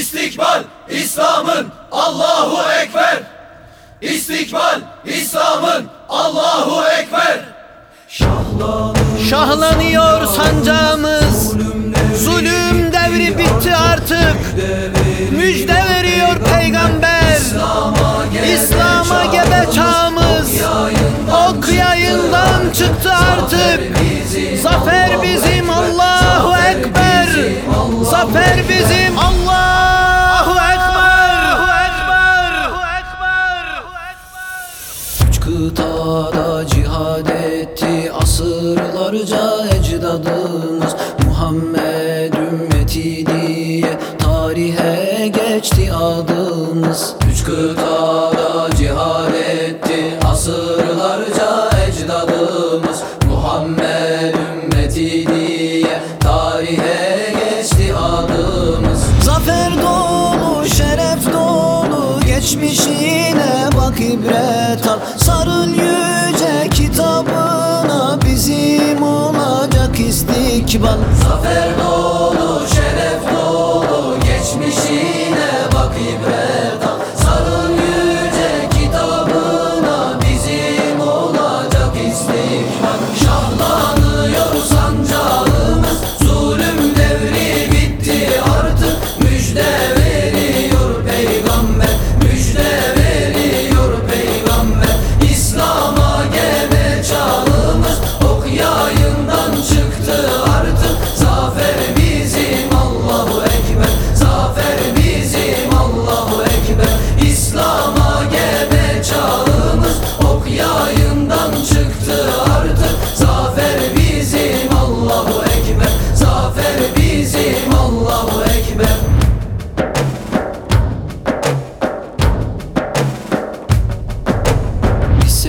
İstikbal İslam'ın Allahu Ekber. İstikbal İslam'ın Allahu Ekber. Şahlanıyor sancağımız. Zulüm devri bitti artık. Müjde veriyor peygamber. İslam'a gebe çağımız. Ok yayından çıktı. artık. Zafer bizim Allahu Ekber. Zafer bizim cihad etti asırlarca ecdadımız Muhammed ümmeti diye tarihe geçti adımız. Üç kıtada cihad etti asırlarca ecdadımız Muhammed ümmeti diye tarihe geçti adımız. Zafer dolu, şeref dolu Geçmişine bak ibret istikbal Zafer dolu,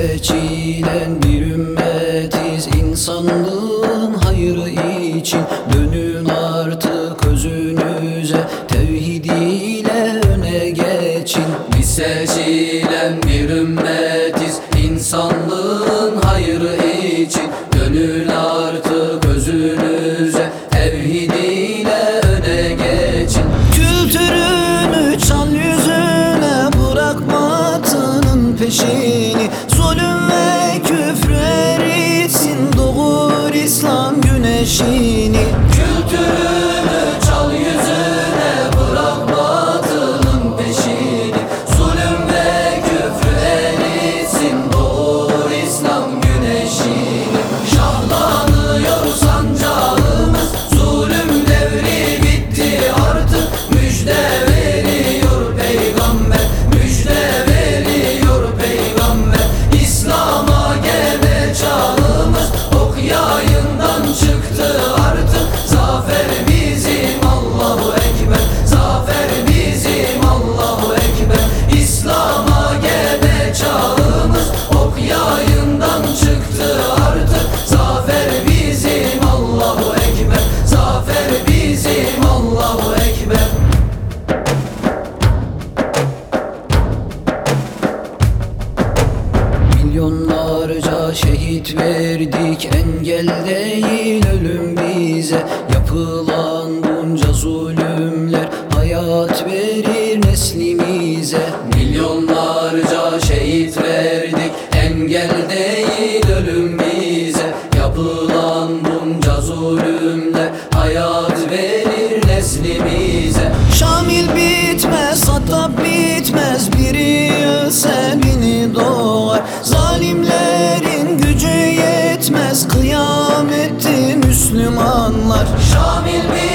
seçilen bir ümmetiz. İnsanlığın hayrı için Dönün artık özünüze. Tevhid ile öne geçin. Biz seçilen bir ümmetiz. İnsanlığın hayrı için Dönün artık özünüze. Tevhid ile öne geçin. Kültürünü çal yüzüne bırak batının she Milyonlarca şehit verdik engel değil ölüm bize. Yapılan bunca zulümler hayat verir neslimize. Milyonlarca şehit verdik engel değil ölüm bize. Yapılan bunca zulümler hayat verir neslimize. Şamil bitmez, Hattab bitmez. Biri ölse bini doğar. Zalimlerin gücü yetmez Kıyametti Müslümanlar. Şamil bitmez,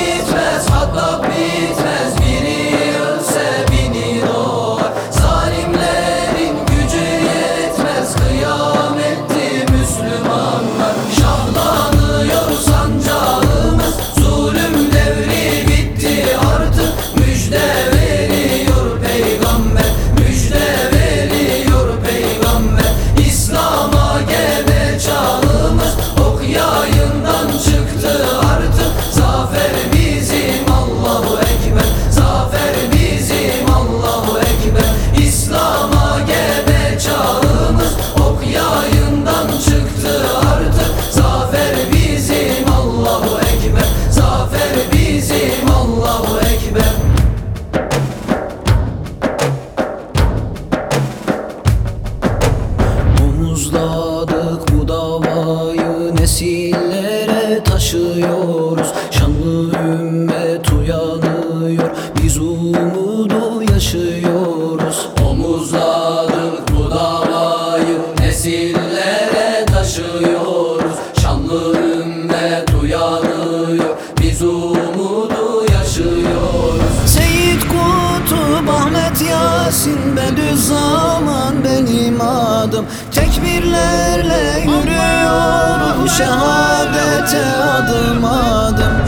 taşıyoruz. Şanlı ümmet uyanıyor. Biz umudu yaşıyoruz. Omuzladık bu davayı Nesillere taşıyoruz. Şanlı ümmet uyanıyor. Biz umudu yaşıyoruz. Seyit Kutup Ahmet Yasin Bediüzzaman benim adım. Tekbirlerle yürüyor şehadete adım adım